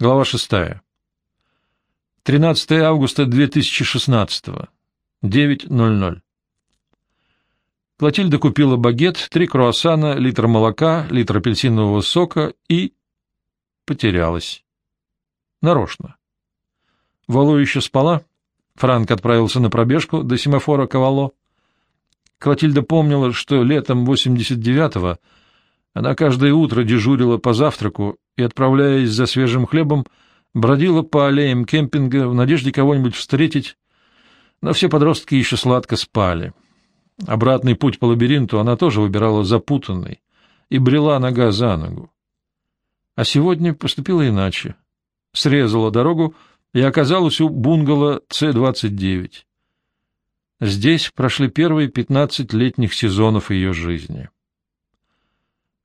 Глава шестая. 13 августа 2016. 9.00. Клотильда купила багет, три круассана, литр молока, литр апельсинового сока и... потерялась. Нарочно. Валу еще спала. Франк отправился на пробежку до семафора Ковало. Клотильда помнила, что летом 89-го она каждое утро дежурила по завтраку и, отправляясь за свежим хлебом, бродила по аллеям кемпинга в надежде кого-нибудь встретить, но все подростки еще сладко спали. Обратный путь по лабиринту она тоже выбирала запутанный и брела нога за ногу. А сегодня поступила иначе. Срезала дорогу и оказалась у бунгало С-29. Здесь прошли первые пятнадцать летних сезонов ее жизни.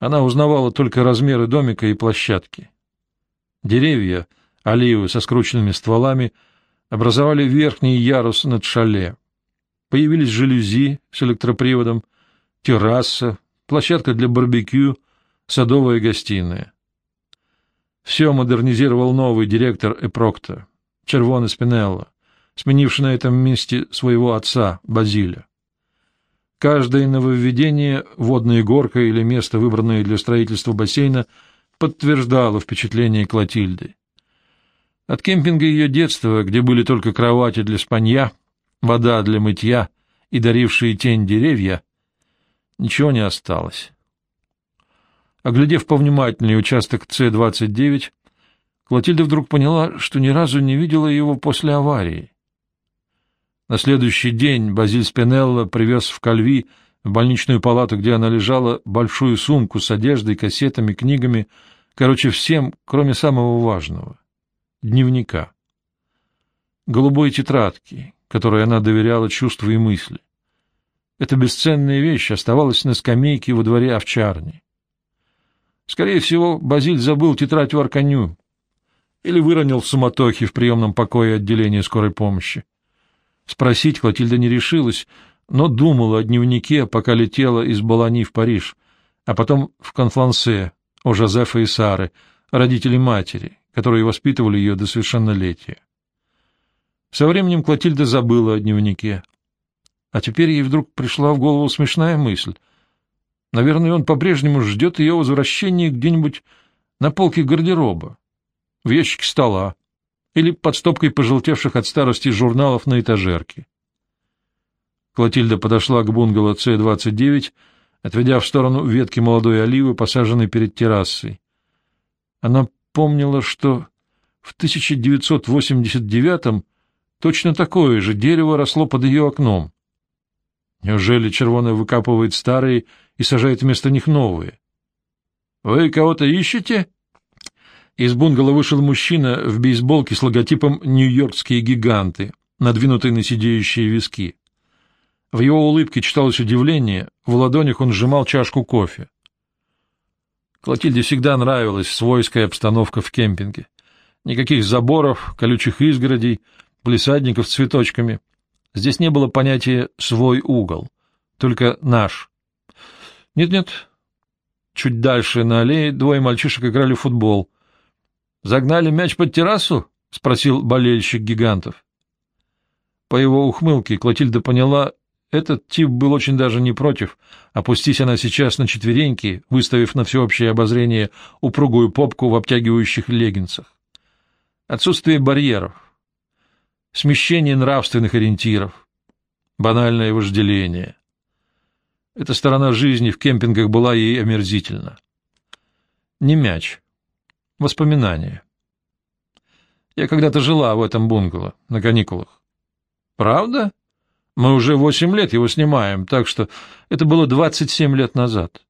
Она узнавала только размеры домика и площадки. Деревья, оливы со скрученными стволами, образовали верхний ярус над шале. Появились жалюзи с электроприводом, терраса, площадка для барбекю, садовая гостиная. Все модернизировал новый директор Эпрокта, Червоне Спинелло, сменивший на этом месте своего отца Базиля. Каждое нововведение, водная горка или место, выбранное для строительства бассейна, подтверждало впечатление Клотильды. От кемпинга ее детства, где были только кровати для спанья, вода для мытья и дарившие тень деревья, ничего не осталось. Оглядев повнимательнее участок С-29, Клотильда вдруг поняла, что ни разу не видела его после аварии. На следующий день Базиль Спинелло привез в Кальви, в больничную палату, где она лежала, большую сумку с одеждой, кассетами, книгами, короче, всем, кроме самого важного — дневника. Голубой тетрадки, которой она доверяла чувства и мысли. Эта бесценная вещь оставалась на скамейке во дворе овчарни. Скорее всего, Базиль забыл тетрадь в Арканю или выронил в суматохе в приемном покое отделения скорой помощи. Спросить Клотильда не решилась, но думала о дневнике, пока летела из Балани в Париж, а потом в Конфлансе, у Жозефа и Сары, родителей матери, которые воспитывали ее до совершеннолетия. Со временем Клотильда забыла о дневнике. А теперь ей вдруг пришла в голову смешная мысль. Наверное, он по-прежнему ждет ее возвращения где-нибудь на полке гардероба, в ящике стола, или под стопкой пожелтевших от старости журналов на этажерке. Клотильда подошла к бунгало С-29, отведя в сторону ветки молодой оливы, посаженной перед террасой. Она помнила, что в 1989-м точно такое же дерево росло под ее окном. Неужели червоная выкапывает старые и сажает вместо них новые? — Вы кого-то ищете? Из бунгало вышел мужчина в бейсболке с логотипом «Нью-Йоркские гиганты», надвинутой на сидеющие виски. В его улыбке читалось удивление, в ладонях он сжимал чашку кофе. Клотильде всегда нравилась свойская обстановка в кемпинге. Никаких заборов, колючих изгородей, плесадников с цветочками. Здесь не было понятия «свой угол», только «наш». Нет-нет. Чуть дальше на аллее двое мальчишек играли в футбол. Загнали мяч под террасу? — спросил болельщик гигантов. По его ухмылке Клотильда поняла, этот тип был очень даже не против. Опустись она сейчас на четвереньки, выставив на всеобщее обозрение упругую попку в обтягивающих леггинсах. Отсутствие барьеров, смещение нравственных ориентиров, банальное вожделение. Эта сторона жизни в кемпингах была ей омерзительна. Не мяч, Воспоминания. Я когда-то жила в этом бунгало, на каникулах. Правда? Мы уже восемь лет его снимаем, так что это было двадцать семь лет назад.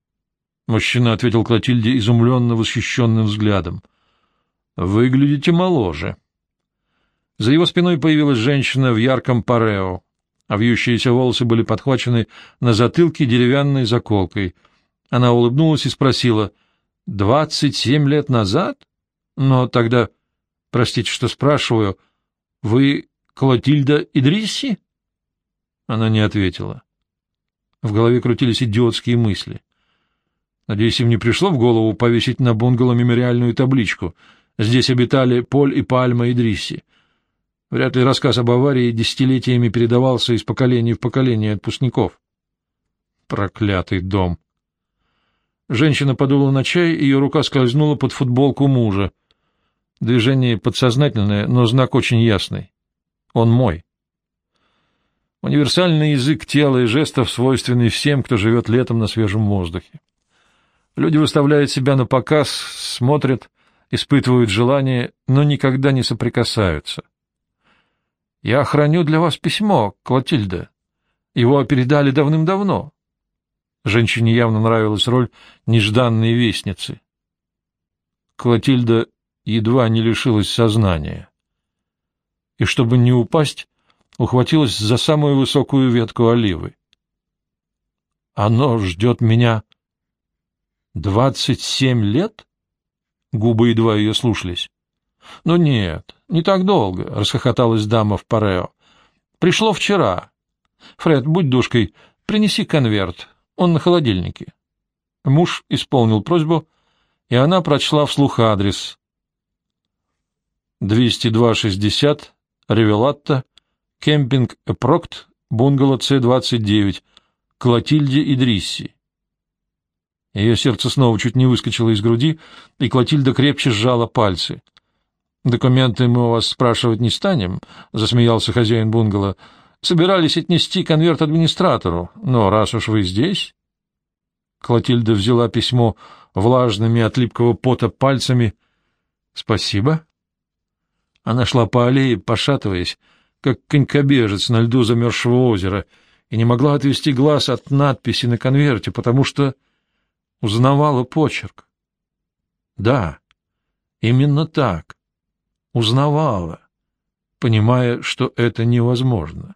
Мужчина ответил Клотильде изумленно восхищенным взглядом. Выглядите моложе. За его спиной появилась женщина в ярком парео, а вьющиеся волосы были подхвачены на затылке деревянной заколкой. Она улыбнулась и спросила — Двадцать семь лет назад? Но тогда, простите, что спрашиваю, вы Клотильда Идрисси? Она не ответила. В голове крутились идиотские мысли. Надеюсь, им не пришло в голову повесить на бунгало мемориальную табличку Здесь обитали Поль и Пальма и Дрисси. Вряд ли рассказ об аварии десятилетиями передавался из поколения в поколение отпускников. Проклятый дом! Женщина подула на чай, ее рука скользнула под футболку мужа. Движение подсознательное, но знак очень ясный. Он мой. Универсальный язык тела и жестов, свойственный всем, кто живет летом на свежем воздухе. Люди выставляют себя на показ, смотрят, испытывают желание, но никогда не соприкасаются. «Я храню для вас письмо, Клотильда. Его передали давным-давно. Женщине явно нравилась роль нежданной вестницы. Клотильда едва не лишилась сознания. И чтобы не упасть, ухватилась за самую высокую ветку оливы. «Оно ждет меня двадцать семь лет?» Губы едва ее слушались. «Ну нет, не так долго», — расхохоталась дама в парео. «Пришло вчера. Фред, будь душкой, принеси конверт, он на холодильнике. Муж исполнил просьбу, и она прочла вслух адрес. 202-60, Ревелатта, кемпинг Эпрокт, бунгало С-29, Клотильде Идрисси. Ее сердце снова чуть не выскочило из груди, и Клотильда крепче сжала пальцы. «Документы мы у вас спрашивать не станем», — засмеялся хозяин бунгало. Собирались отнести конверт администратору, но раз уж вы здесь... Клотильда взяла письмо влажными от липкого пота пальцами. — Спасибо. Она шла по аллее, пошатываясь, как конькобежец на льду замерзшего озера, и не могла отвести глаз от надписи на конверте, потому что узнавала почерк. Да, именно так. Узнавала, понимая, что это невозможно.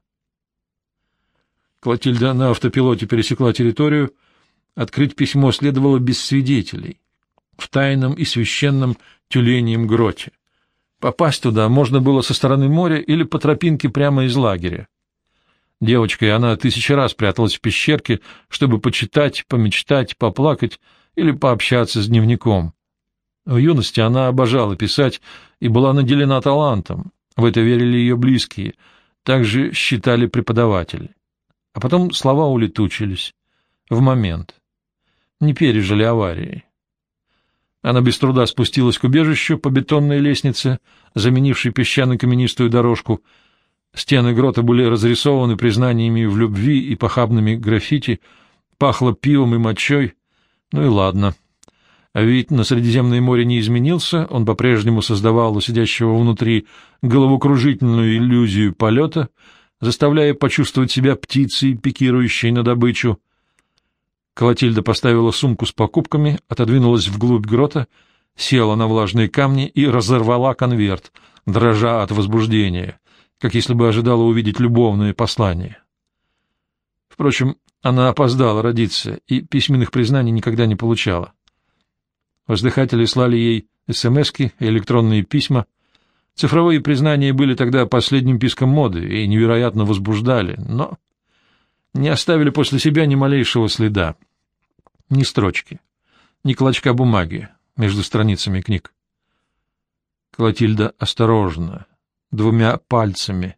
Клотильда на автопилоте пересекла территорию. Открыть письмо следовало без свидетелей, в тайном и священном тюленьем гроте. Попасть туда можно было со стороны моря или по тропинке прямо из лагеря. Девочкой она тысячи раз пряталась в пещерке, чтобы почитать, помечтать, поплакать или пообщаться с дневником. В юности она обожала писать и была наделена талантом. В это верили ее близкие, также считали преподаватели. А потом слова улетучились. В момент. Не пережили аварии. Она без труда спустилась к убежищу по бетонной лестнице, заменившей песчано-каменистую дорожку. Стены грота были разрисованы признаниями в любви и похабными граффити, пахло пивом и мочой. Ну и ладно. А вид на Средиземное море не изменился, он по-прежнему создавал у сидящего внутри головокружительную иллюзию полета — заставляя почувствовать себя птицей, пикирующей на добычу. Клотильда поставила сумку с покупками, отодвинулась вглубь грота, села на влажные камни и разорвала конверт, дрожа от возбуждения, как если бы ожидала увидеть любовное послание. Впрочем, она опоздала родиться и письменных признаний никогда не получала. Воздыхатели слали ей СМСки, электронные письма — Цифровые признания были тогда последним писком моды и невероятно возбуждали, но не оставили после себя ни малейшего следа. Ни строчки, ни клочка бумаги между страницами книг. Клотильда осторожно, двумя пальцами,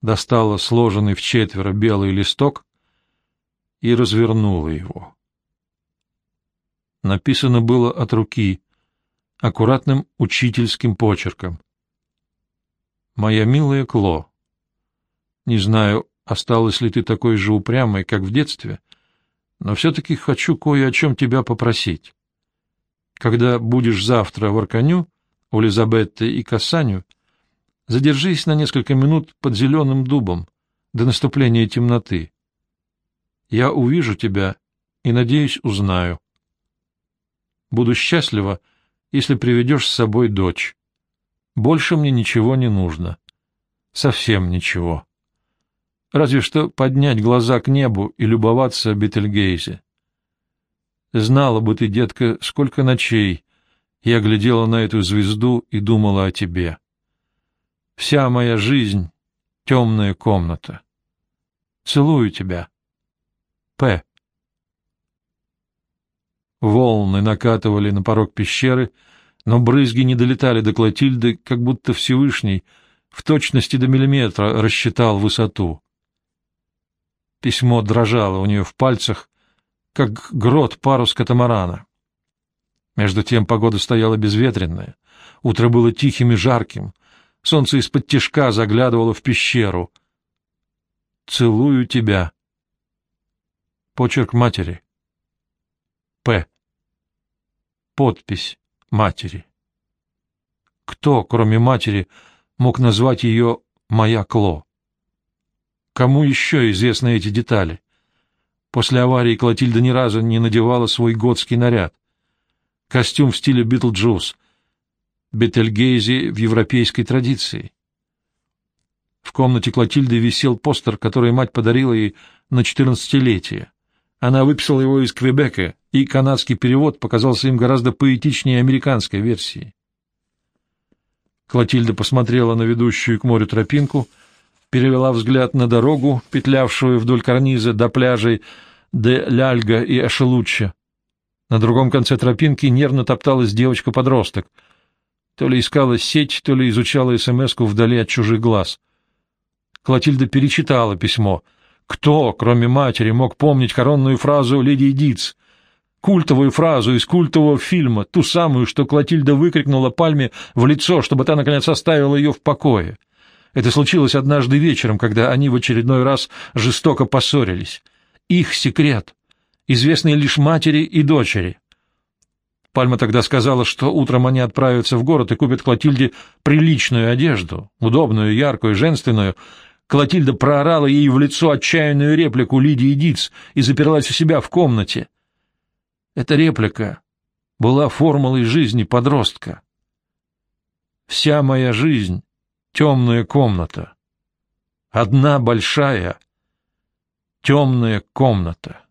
достала сложенный в четверо белый листок и развернула его. Написано было от руки, аккуратным учительским почерком — моя милая Кло. Не знаю, осталась ли ты такой же упрямой, как в детстве, но все-таки хочу кое о чем тебя попросить. Когда будешь завтра в Арканю, у Лизабетты и Касаню, задержись на несколько минут под зеленым дубом до наступления темноты. Я увижу тебя и, надеюсь, узнаю. Буду счастлива, если приведешь с собой дочь. Больше мне ничего не нужно. Совсем ничего. Разве что поднять глаза к небу и любоваться Бетельгейзе. Знала бы ты, детка, сколько ночей я глядела на эту звезду и думала о тебе. Вся моя жизнь — темная комната. Целую тебя. П. Волны накатывали на порог пещеры, но брызги не долетали до Клотильды, как будто Всевышний в точности до миллиметра рассчитал высоту. Письмо дрожало у нее в пальцах, как грот парус катамарана. Между тем погода стояла безветренная, утро было тихим и жарким, солнце из-под тишка заглядывало в пещеру. «Целую тебя». Почерк матери. П. Подпись матери. Кто, кроме матери, мог назвать ее «моя Кло»? Кому еще известны эти детали? После аварии Клотильда ни разу не надевала свой готский наряд. Костюм в стиле Битлджус, Бетельгейзе в европейской традиции. В комнате Клотильды висел постер, который мать подарила ей на четырнадцатилетие. Она выписала его из Квебека, и канадский перевод показался им гораздо поэтичнее американской версии. Клотильда посмотрела на ведущую к морю тропинку, перевела взгляд на дорогу, петлявшую вдоль карниза до пляжей де Ляльга и Ашелучча. На другом конце тропинки нервно топталась девочка-подросток. То ли искала сеть, то ли изучала СМС-ку вдали от чужих глаз. Клотильда перечитала письмо. Кто, кроме матери, мог помнить коронную фразу Леди Диц? Культовую фразу из культового фильма, ту самую, что Клотильда выкрикнула Пальме в лицо, чтобы та, наконец, оставила ее в покое. Это случилось однажды вечером, когда они в очередной раз жестоко поссорились. Их секрет, известный лишь матери и дочери. Пальма тогда сказала, что утром они отправятся в город и купят Клотильде приличную одежду, удобную, яркую, женственную. Клотильда проорала ей в лицо отчаянную реплику Лидии Диц и заперлась у себя в комнате. Эта реплика была формулой жизни подростка. Вся моя жизнь — темная комната. Одна большая темная комната.